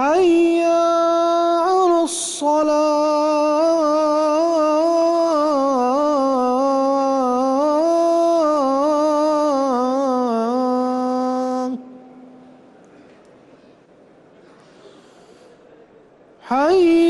حي على الصلاة. حي